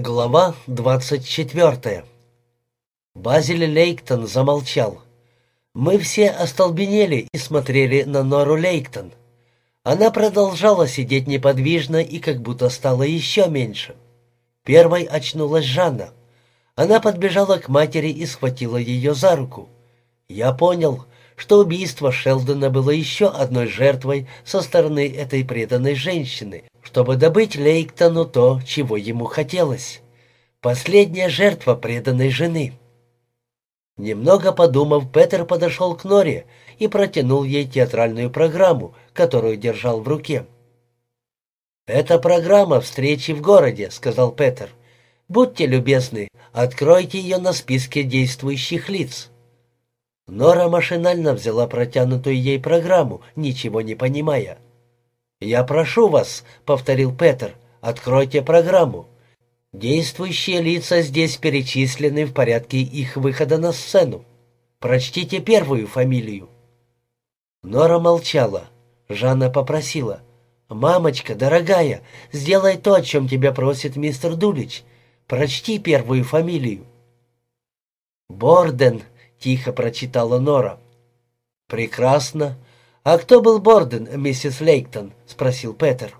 Глава двадцать четвертая. Базиль Лейктон замолчал. Мы все остолбенели и смотрели на Нору Лейктон. Она продолжала сидеть неподвижно и как будто стала еще меньше. Первой очнулась Жанна. Она подбежала к матери и схватила ее за руку. Я понял, что убийство Шелдона было еще одной жертвой со стороны этой преданной женщины, чтобы добыть Лейктону то, чего ему хотелось. Последняя жертва преданной жены. Немного подумав, Петер подошел к Норе и протянул ей театральную программу, которую держал в руке. «Это программа встречи в городе», — сказал Петер. «Будьте любезны, откройте ее на списке действующих лиц». Нора машинально взяла протянутую ей программу, ничего не понимая. «Я прошу вас», — повторил Петер, — «откройте программу. Действующие лица здесь перечислены в порядке их выхода на сцену. Прочтите первую фамилию». Нора молчала. Жанна попросила. «Мамочка, дорогая, сделай то, о чем тебя просит мистер Дулич. Прочти первую фамилию». «Борден», — тихо прочитала Нора. «Прекрасно. «А кто был Борден, миссис Лейктон?» — спросил Петер.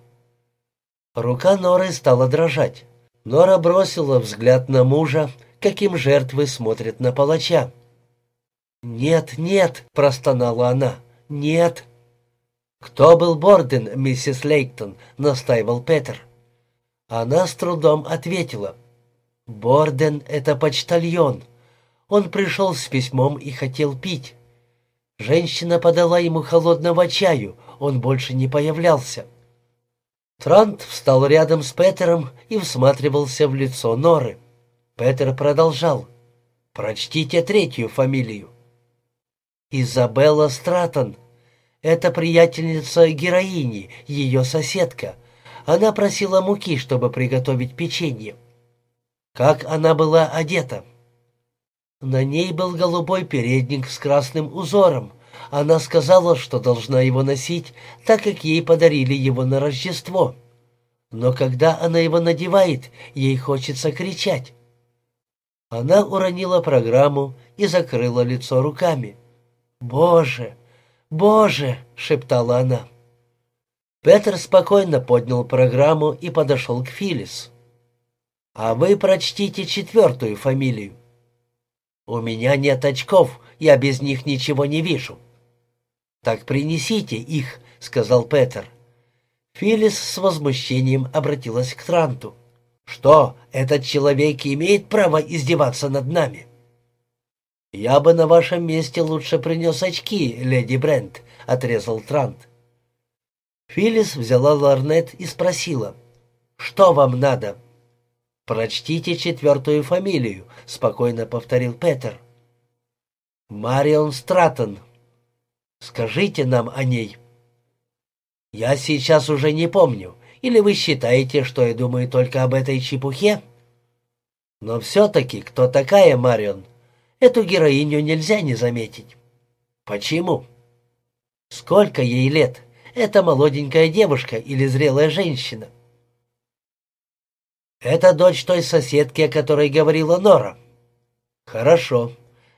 Рука Норы стала дрожать. Нора бросила взгляд на мужа, каким жертвы смотрят на палача. «Нет, нет!» — простонала она. «Нет!» «Кто был Борден, миссис Лейктон?» — настаивал Петер. Она с трудом ответила. «Борден — это почтальон. Он пришел с письмом и хотел пить. Женщина подала ему холодного чаю, он больше не появлялся. Трант встал рядом с Петером и всматривался в лицо Норы. Петер продолжал. «Прочтите третью фамилию». «Изабелла Стратон. Это приятельница героини, ее соседка. Она просила муки, чтобы приготовить печенье. Как она была одета?» На ней был голубой передник с красным узором. Она сказала, что должна его носить, так как ей подарили его на Рождество. Но когда она его надевает, ей хочется кричать. Она уронила программу и закрыла лицо руками. «Боже! Боже!» — шептала она. Петр спокойно поднял программу и подошел к Филис. «А вы прочтите четвертую фамилию». «У меня нет очков, я без них ничего не вижу». «Так принесите их», — сказал Петер. Филис с возмущением обратилась к Транту. «Что, этот человек имеет право издеваться над нами?» «Я бы на вашем месте лучше принес очки, леди Брент», — отрезал Трант. Филис взяла ларнет и спросила. «Что вам надо?» «Прочтите четвертую фамилию», — спокойно повторил Петер. «Марион Стратон». «Скажите нам о ней». «Я сейчас уже не помню. Или вы считаете, что я думаю только об этой чепухе?» «Но все-таки, кто такая Марион? Эту героиню нельзя не заметить». «Почему?» «Сколько ей лет? Это молоденькая девушка или зрелая женщина?» «Это дочь той соседки, о которой говорила Нора». «Хорошо.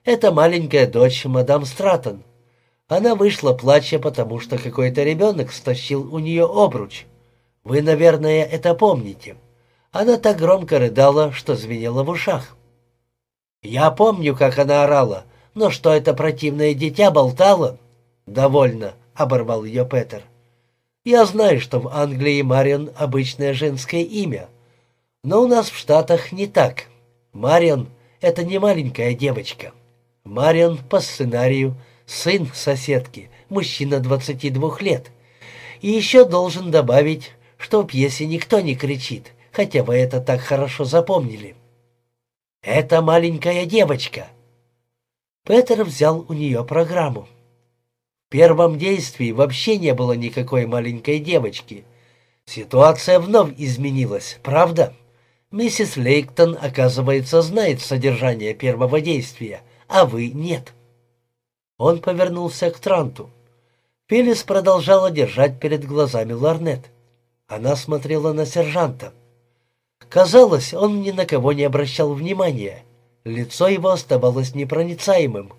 Это маленькая дочь мадам Стратон. Она вышла, плача, потому что какой-то ребенок стащил у нее обруч. Вы, наверное, это помните. Она так громко рыдала, что звенела в ушах». «Я помню, как она орала, но что это противное дитя болтало?» «Довольно», — оборвал ее Петер. «Я знаю, что в Англии Марион — обычное женское имя». Но у нас в Штатах не так. Марион — это не маленькая девочка. Марион по сценарию сын соседки, мужчина 22 лет. И еще должен добавить, что в пьесе никто не кричит, хотя вы это так хорошо запомнили. «Это маленькая девочка». Петер взял у нее программу. В первом действии вообще не было никакой маленькой девочки. Ситуация вновь изменилась, правда? Миссис Лейктон, оказывается, знает содержание первого действия, а вы нет. Он повернулся к Транту. Филлис продолжала держать перед глазами ларнет. Она смотрела на сержанта. Казалось, он ни на кого не обращал внимания. Лицо его оставалось непроницаемым.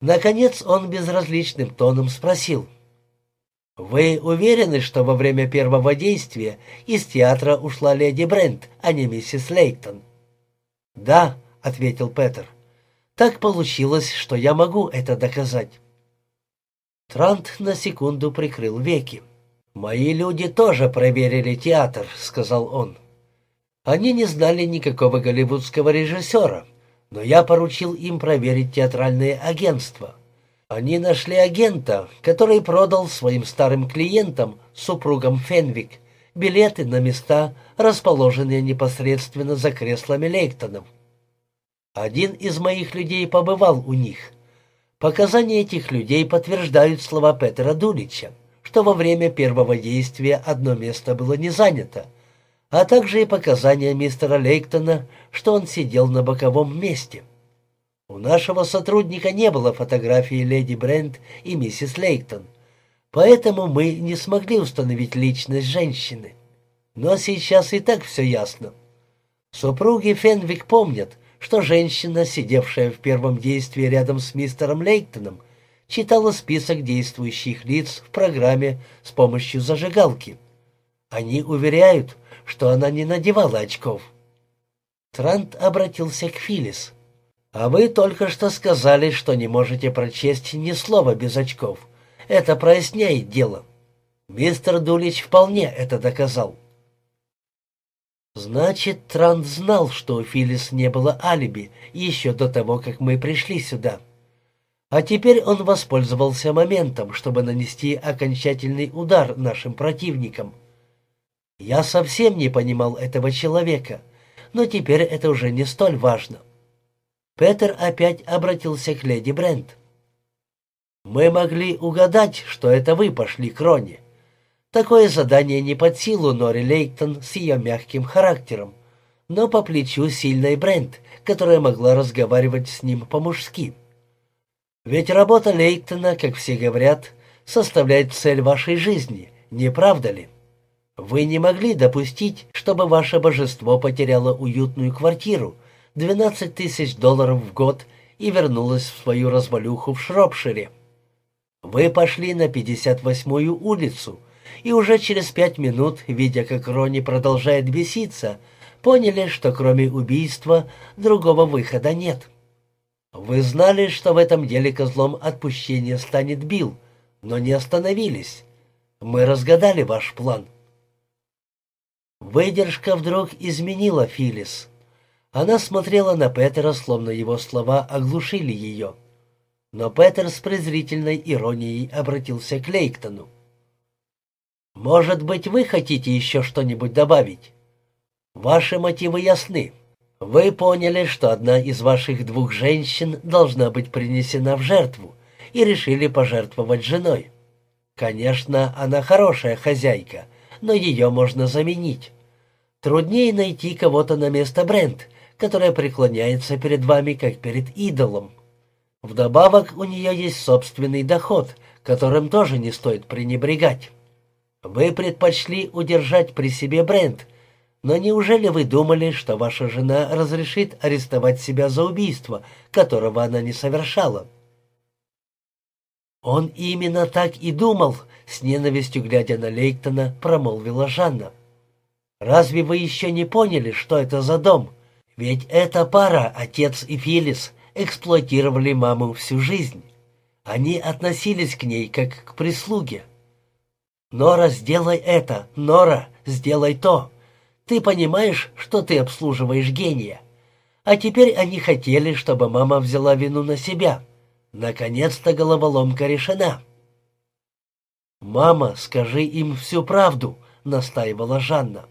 Наконец он безразличным тоном спросил. «Вы уверены, что во время первого действия из театра ушла леди Брент, а не миссис Лейтон?» «Да», — ответил Петер. «Так получилось, что я могу это доказать». Трант на секунду прикрыл веки. «Мои люди тоже проверили театр», — сказал он. «Они не знали никакого голливудского режиссера, но я поручил им проверить театральные агентства. Они нашли агента, который продал своим старым клиентам, супругам Фенвик, билеты на места, расположенные непосредственно за креслами Лейктонов. Один из моих людей побывал у них. Показания этих людей подтверждают слова Петера Дулича, что во время первого действия одно место было не занято, а также и показания мистера Лейктона, что он сидел на боковом месте. У нашего сотрудника не было фотографии леди Брент и миссис Лейктон, поэтому мы не смогли установить личность женщины. Но сейчас и так все ясно. Супруги Фенвик помнят, что женщина, сидевшая в первом действии рядом с мистером Лейктоном, читала список действующих лиц в программе с помощью зажигалки. Они уверяют, что она не надевала очков. Трант обратился к Филлис. «А вы только что сказали, что не можете прочесть ни слова без очков. Это проясняет дело. Мистер Дулич вполне это доказал». «Значит, Трант знал, что у Филлис не было алиби еще до того, как мы пришли сюда. А теперь он воспользовался моментом, чтобы нанести окончательный удар нашим противникам». Я совсем не понимал этого человека, но теперь это уже не столь важно. Петер опять обратился к леди Брент. «Мы могли угадать, что это вы пошли к Роне. Такое задание не под силу Нори Лейтон с ее мягким характером, но по плечу сильной Брент, которая могла разговаривать с ним по-мужски. Ведь работа Лейтона, как все говорят, составляет цель вашей жизни, не правда ли?» Вы не могли допустить, чтобы ваше божество потеряло уютную квартиру, 12 тысяч долларов в год и вернулось в свою развалюху в Шропшире. Вы пошли на 58-ю улицу, и уже через пять минут, видя, как Рони продолжает беситься, поняли, что кроме убийства другого выхода нет. Вы знали, что в этом деле козлом отпущения станет Билл, но не остановились. Мы разгадали ваш план. Выдержка вдруг изменила Филис. Она смотрела на Петера, словно его слова оглушили ее. Но Петер с презрительной иронией обратился к Лейктону. «Может быть, вы хотите еще что-нибудь добавить? Ваши мотивы ясны. Вы поняли, что одна из ваших двух женщин должна быть принесена в жертву, и решили пожертвовать женой. Конечно, она хорошая хозяйка, но ее можно заменить. Труднее найти кого-то на место Брент, которая преклоняется перед вами, как перед идолом. Вдобавок у нее есть собственный доход, которым тоже не стоит пренебрегать. Вы предпочли удержать при себе Брент, но неужели вы думали, что ваша жена разрешит арестовать себя за убийство, которого она не совершала? Он именно так и думал, с ненавистью глядя на Лейктона, промолвила Жанна. Разве вы еще не поняли, что это за дом? Ведь эта пара, отец и Филис, эксплуатировали маму всю жизнь. Они относились к ней как к прислуге. «Нора, сделай это! Нора, сделай то! Ты понимаешь, что ты обслуживаешь гения?» А теперь они хотели, чтобы мама взяла вину на себя. Наконец-то головоломка решена. «Мама, скажи им всю правду», — настаивала Жанна.